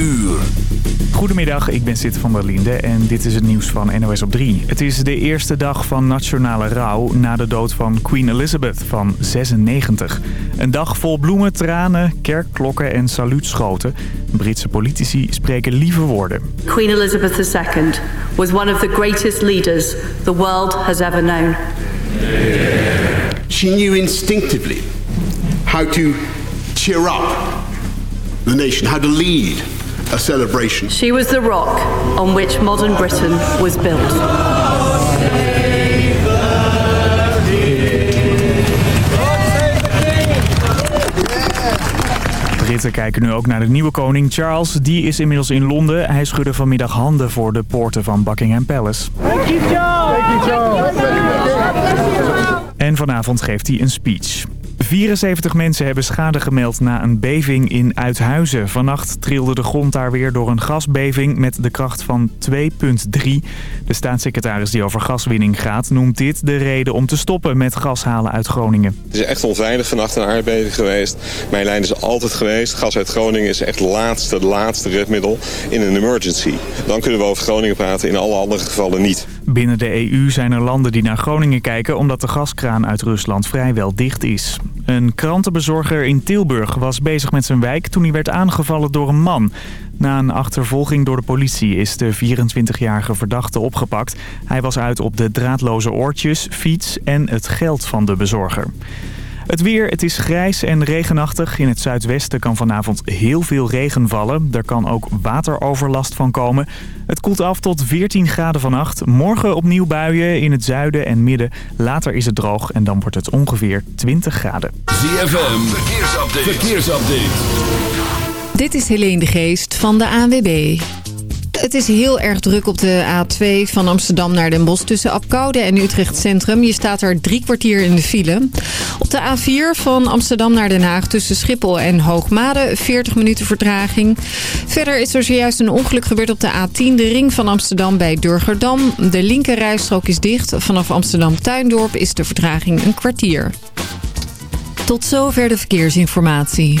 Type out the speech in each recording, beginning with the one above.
uur. Goedemiddag, ik ben Sid van der Linde en dit is het nieuws van NOS op 3. Het is de eerste dag van nationale rouw na de dood van Queen Elizabeth van 96. Een dag vol bloemen, tranen, kerkklokken en saluutschoten. Britse politici spreken lieve woorden. Queen Elizabeth II was one of the greatest leaders the world has ever known. She knew instinctively how to cheer up the nation, how to lead a celebration. She was the rock on which modern Britain was built. Britten kijken nu ook naar de nieuwe koning Charles. Die is inmiddels in Londen. Hij schudde vanmiddag handen voor de poorten van Buckingham Palace. En vanavond geeft hij een speech. 74 mensen hebben schade gemeld na een beving in Uithuizen. Vannacht trilde de grond daar weer door een gasbeving met de kracht van 2,3. De staatssecretaris die over gaswinning gaat noemt dit de reden om te stoppen met gas halen uit Groningen. Het is echt onveilig vannacht een aardbeving geweest. Mijn lijn is altijd geweest. Gas uit Groningen is echt het laatste, laatste redmiddel in een emergency. Dan kunnen we over Groningen praten, in alle andere gevallen niet. Binnen de EU zijn er landen die naar Groningen kijken omdat de gaskraan uit Rusland vrijwel dicht is. Een krantenbezorger in Tilburg was bezig met zijn wijk toen hij werd aangevallen door een man. Na een achtervolging door de politie is de 24-jarige verdachte opgepakt. Hij was uit op de draadloze oortjes, fiets en het geld van de bezorger. Het weer, het is grijs en regenachtig. In het zuidwesten kan vanavond heel veel regen vallen. Er kan ook wateroverlast van komen. Het koelt af tot 14 graden vannacht. Morgen opnieuw buien in het zuiden en midden. Later is het droog en dan wordt het ongeveer 20 graden. ZFM, verkeersupdate. verkeersupdate. Dit is Helene de Geest van de ANWB. Het is heel erg druk op de A2 van Amsterdam naar Den Bosch tussen Apkoude en Utrecht Centrum. Je staat er drie kwartier in de file. Op de A4 van Amsterdam naar Den Haag tussen Schiphol en Hoogmade 40 minuten vertraging. Verder is er zojuist een ongeluk gebeurd op de A10, de ring van Amsterdam bij Durgerdam. De linkerrijstrook is dicht. Vanaf Amsterdam Tuindorp is de vertraging een kwartier. Tot zover de verkeersinformatie.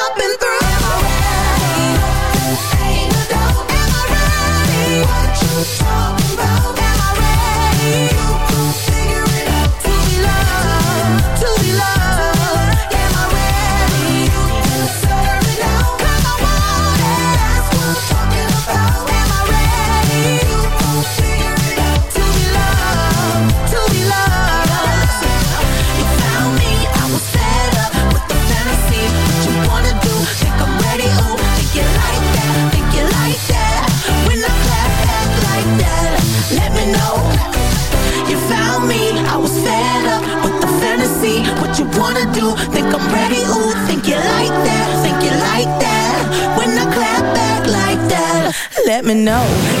already. Ooh, think you like that, think you like that. When I clap back like that, let me know.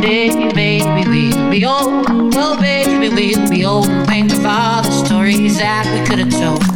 day, baby, we'll be old. Well, baby, we'll be old. Think about the stories that we could have told.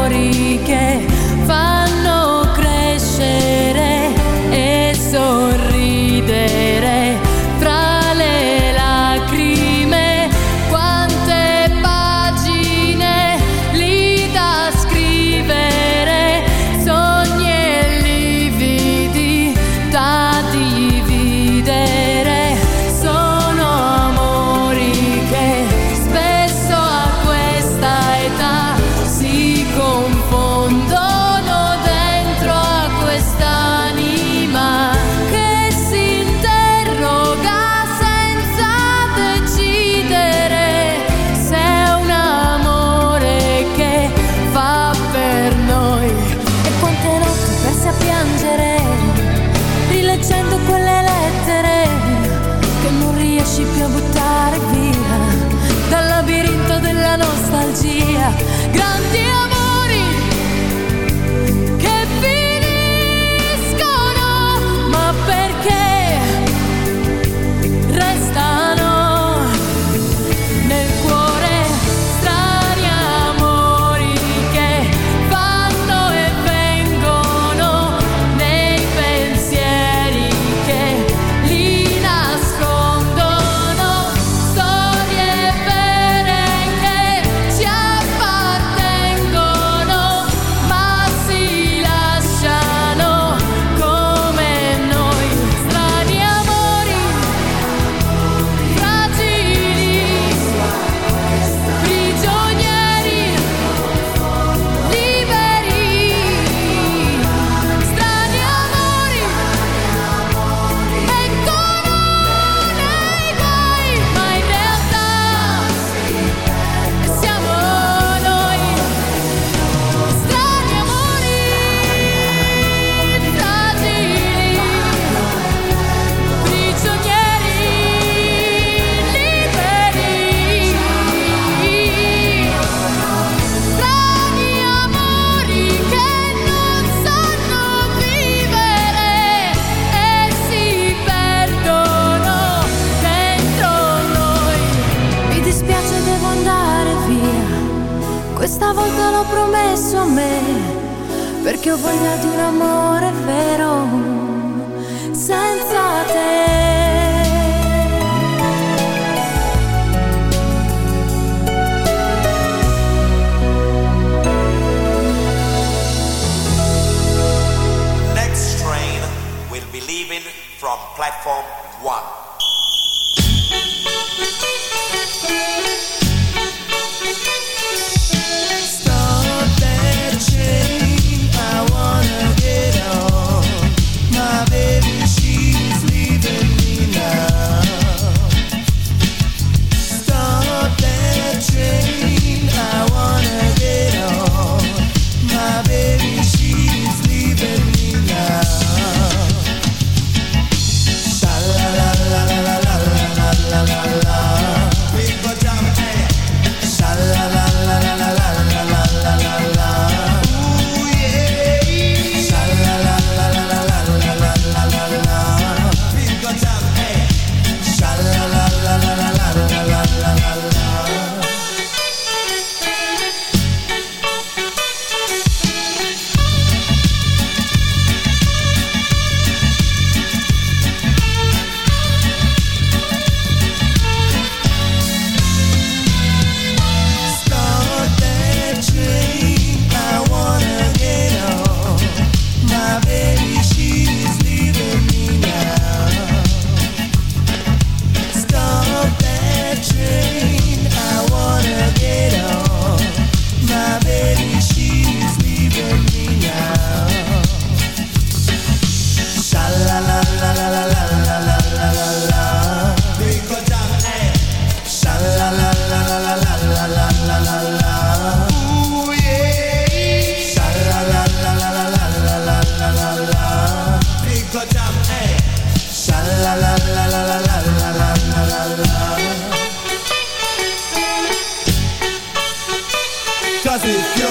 principio a buttare via dal labirinto della nostalgia. Grandi platform one. if you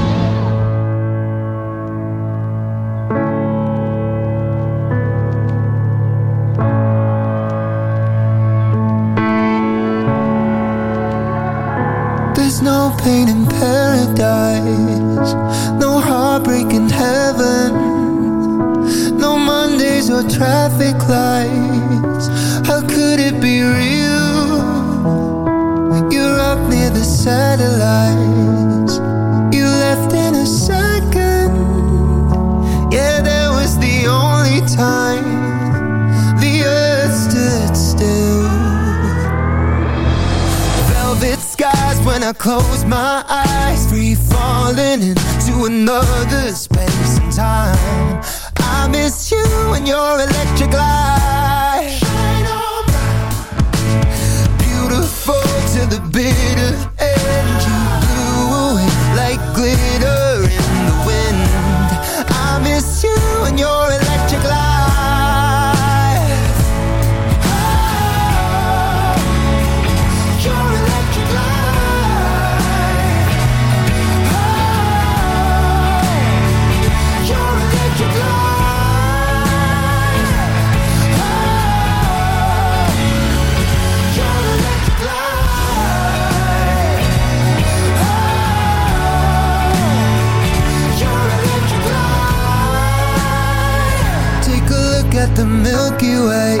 I close my eyes Free falling into another space and time. I miss you and your electric light. Shine on Beautiful to the bitter end. You blew away like glitter. the Milky Way.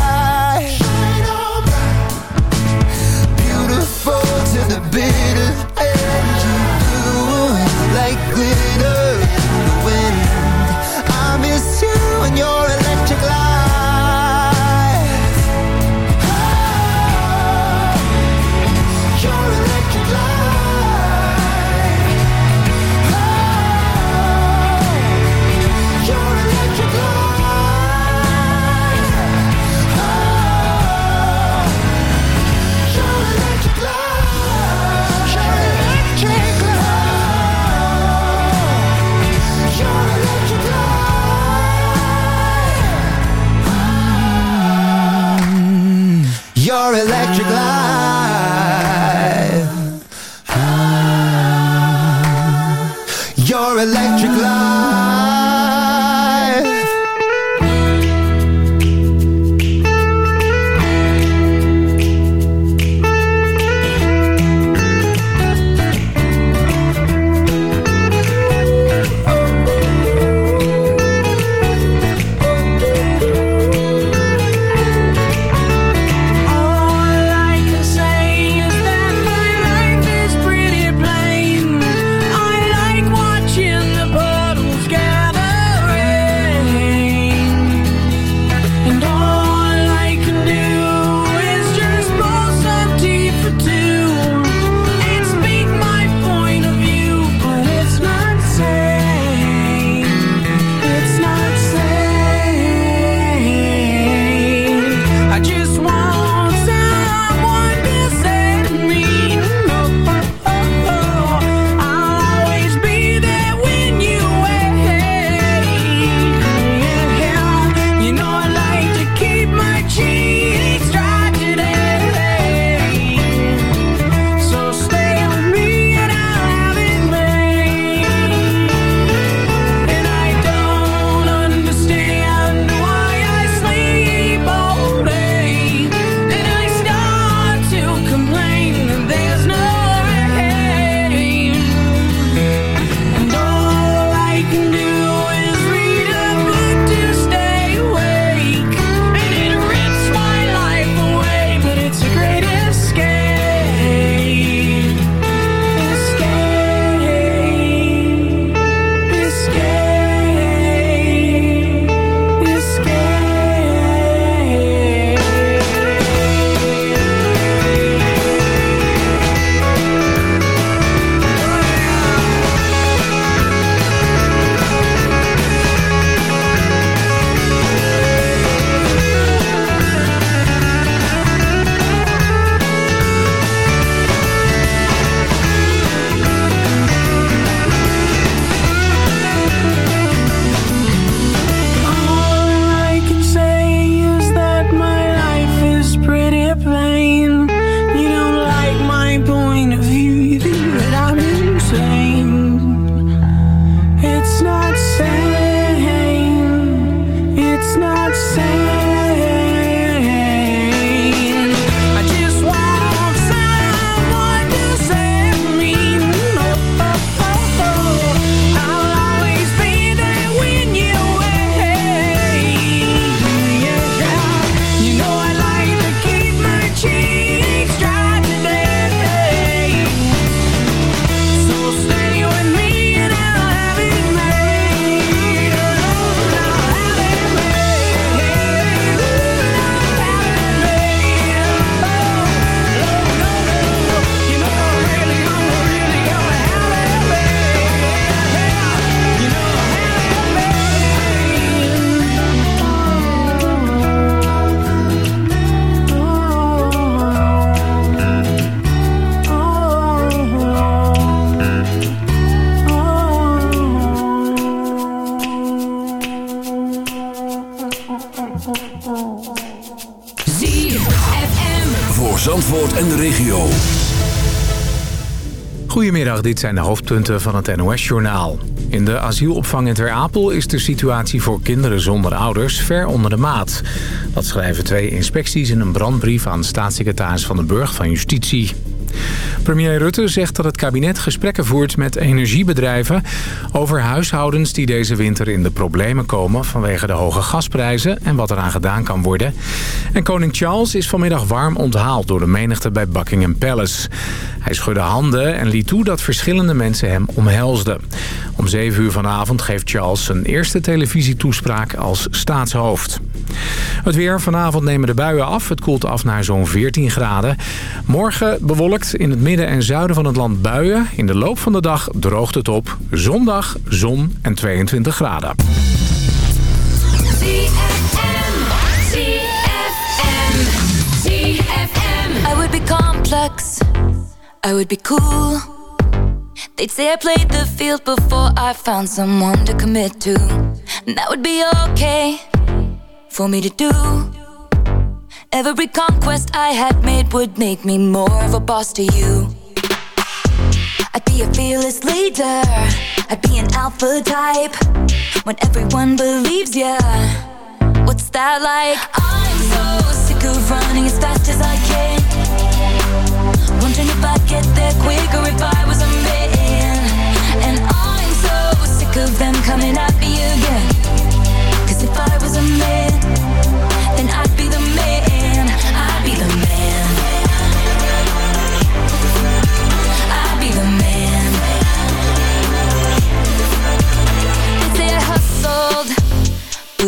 Dit zijn de hoofdpunten van het NOS-journaal. In de asielopvang in Ter Apel is de situatie voor kinderen zonder ouders ver onder de maat. Dat schrijven twee inspecties in een brandbrief aan staatssecretaris Van den Burg van Justitie. Premier Rutte zegt dat het kabinet gesprekken voert met energiebedrijven... over huishoudens die deze winter in de problemen komen... vanwege de hoge gasprijzen en wat eraan gedaan kan worden. En koning Charles is vanmiddag warm onthaald door de menigte bij Buckingham Palace. Hij schudde handen en liet toe dat verschillende mensen hem omhelsden. Om 7 uur vanavond geeft Charles zijn eerste televisietoespraak als staatshoofd. Het weer. Vanavond nemen de buien af. Het koelt af naar zo'n 14 graden. Morgen bewolkt in het midden en zuiden van het land buien. In de loop van de dag droogt het op. Zondag zon en 22 graden. Would be for me to do. Every conquest I had made would make me more of a boss to you. I'd be a fearless leader. I'd be an alpha type. When everyone believes ya. What's that like? I'm so sick of running as fast as I can. Wondering if I'd get there quicker if I was a man. And I'm so sick of them coming at me again. Cause if I was a man,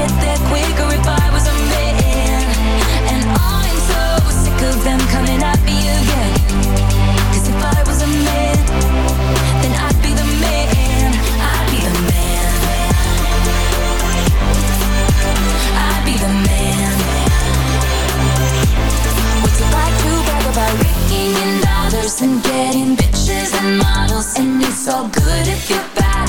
Get there quicker if I was a man. And I'm so sick of them coming at me again. Cause if I was a man, then I'd be the man. I'd be the man. I'd be the man. What's it like to brag about dollars and getting bitches and models? And it's all good if you're bad,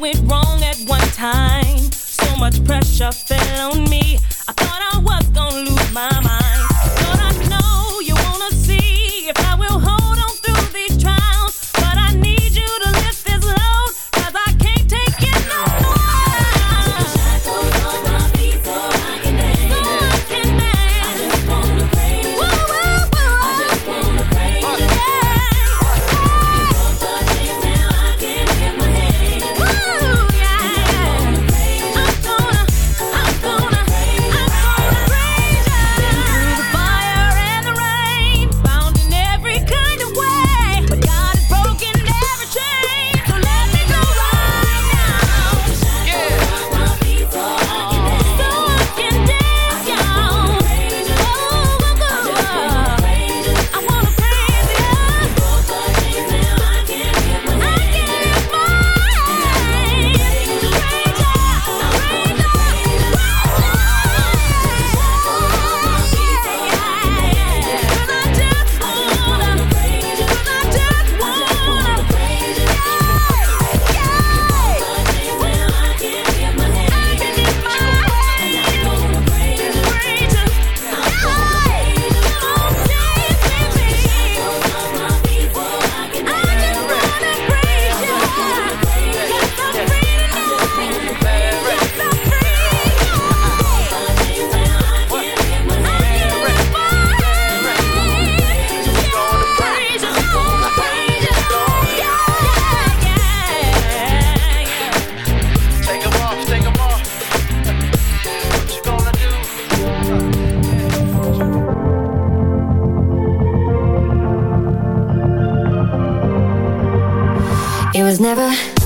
went wrong at one time. So much pressure fell on me. I thought I was gonna lose. was never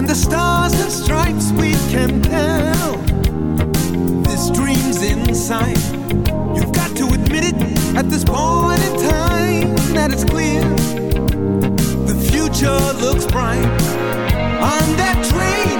and the stars and stripes we can tell. This dream's inside. You've got to admit it at this point in time that it's clear. The future looks bright on that train.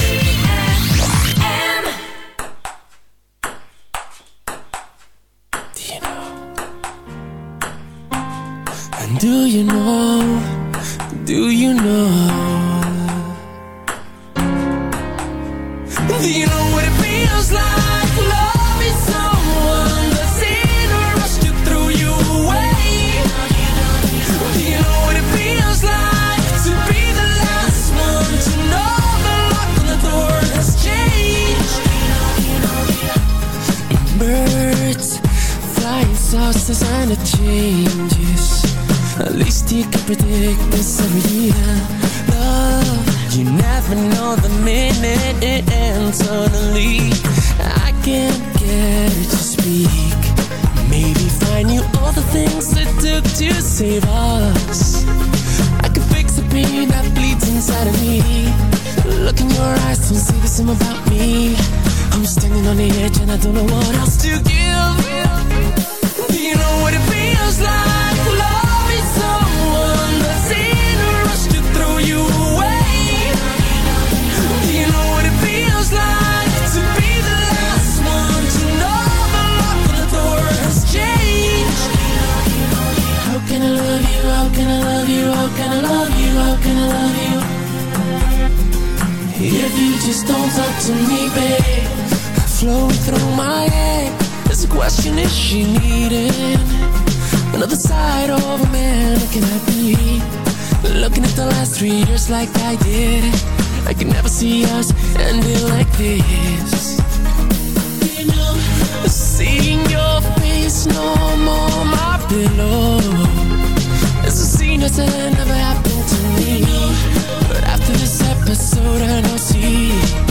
Birds flying saucers and it changes. At least you can predict this every year. Love, you never know the minute it ends. Suddenly, I can't get it to speak. Maybe find you all the things it took to save us. I could fix the pain that bleeds inside of me. Look in your eyes, don't say the same about me. I'm standing on the edge and I don't know what else to give. Do you know what it feels like? Loving someone that's in a rush to throw you away. Do you know what it feels like to be the last one to know the lock on the door has changed? How can I love you? How can I love you? How can I love you? How can I love you? If you just don't talk to me, babe Flowing through my head. There's a question, is she needing Another side of a man looking at me. Looking at the last three years like I did I can never see us ending like this. Seeing your face no more my pillow. It's a scene that never happened to me. But after this episode I know see